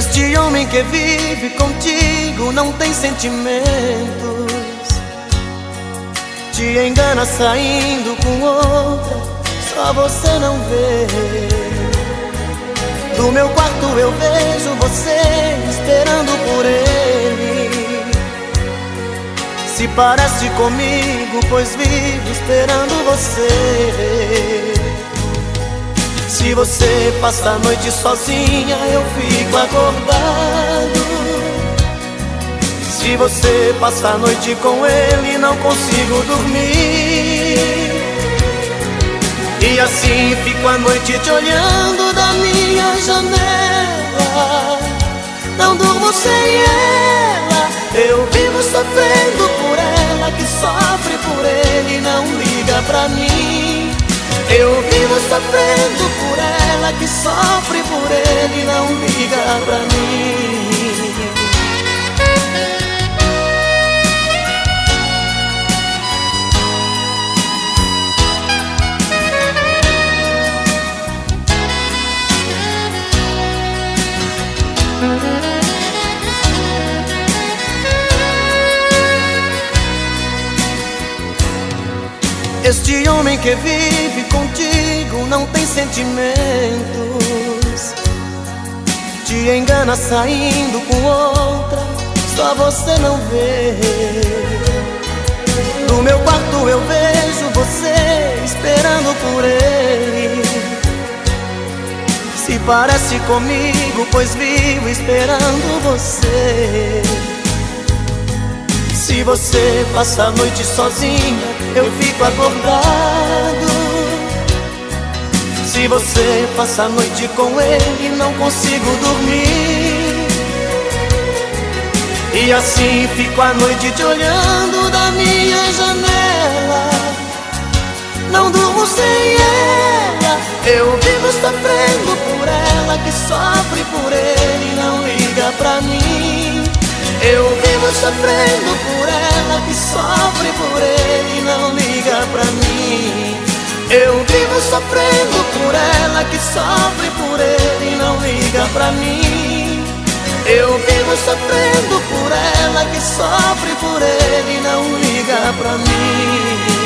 Este homem que vive contigo não tem sentimentos. Te engana saindo com outra, só você não vê. Do meu quarto eu vejo você esperando por ele. Se parece comigo, pois vivo esperando você. Você passa a noite sozinha, eu fico acordado. Se você passa a noite com ele, não consigo dormir. E assim fico a noite te olhando da minha janela. Não durmo sem ela, eu vivo sofrendo por ela que sofre por ele, não liga pra mim. Eu vivo sofrendo que sofre por ele não liga pra mim. Este homem que vive contigo não tem sentimentos. Te engana saindo com outra, só você não vê. No meu quarto eu vejo você esperando por ele. Se parece comigo, pois vivo esperando você. Se você passa a noite sozinha, eu fico acordado. Se você passa a noite com ele, não consigo dormir. E assim fico a noite te olhando da minha janela. Não durmo sem ela, eu vivo sofrendo por ela que sofre por ele, não liga pra mim. Eu vivo sofrendo por ela que sofre por ele não liga pra mim. Eu vivo sofrendo por ela que sofre por ele não liga pra mim. Eu vivo sofrendo por ela que sofre por ele não liga pra mim.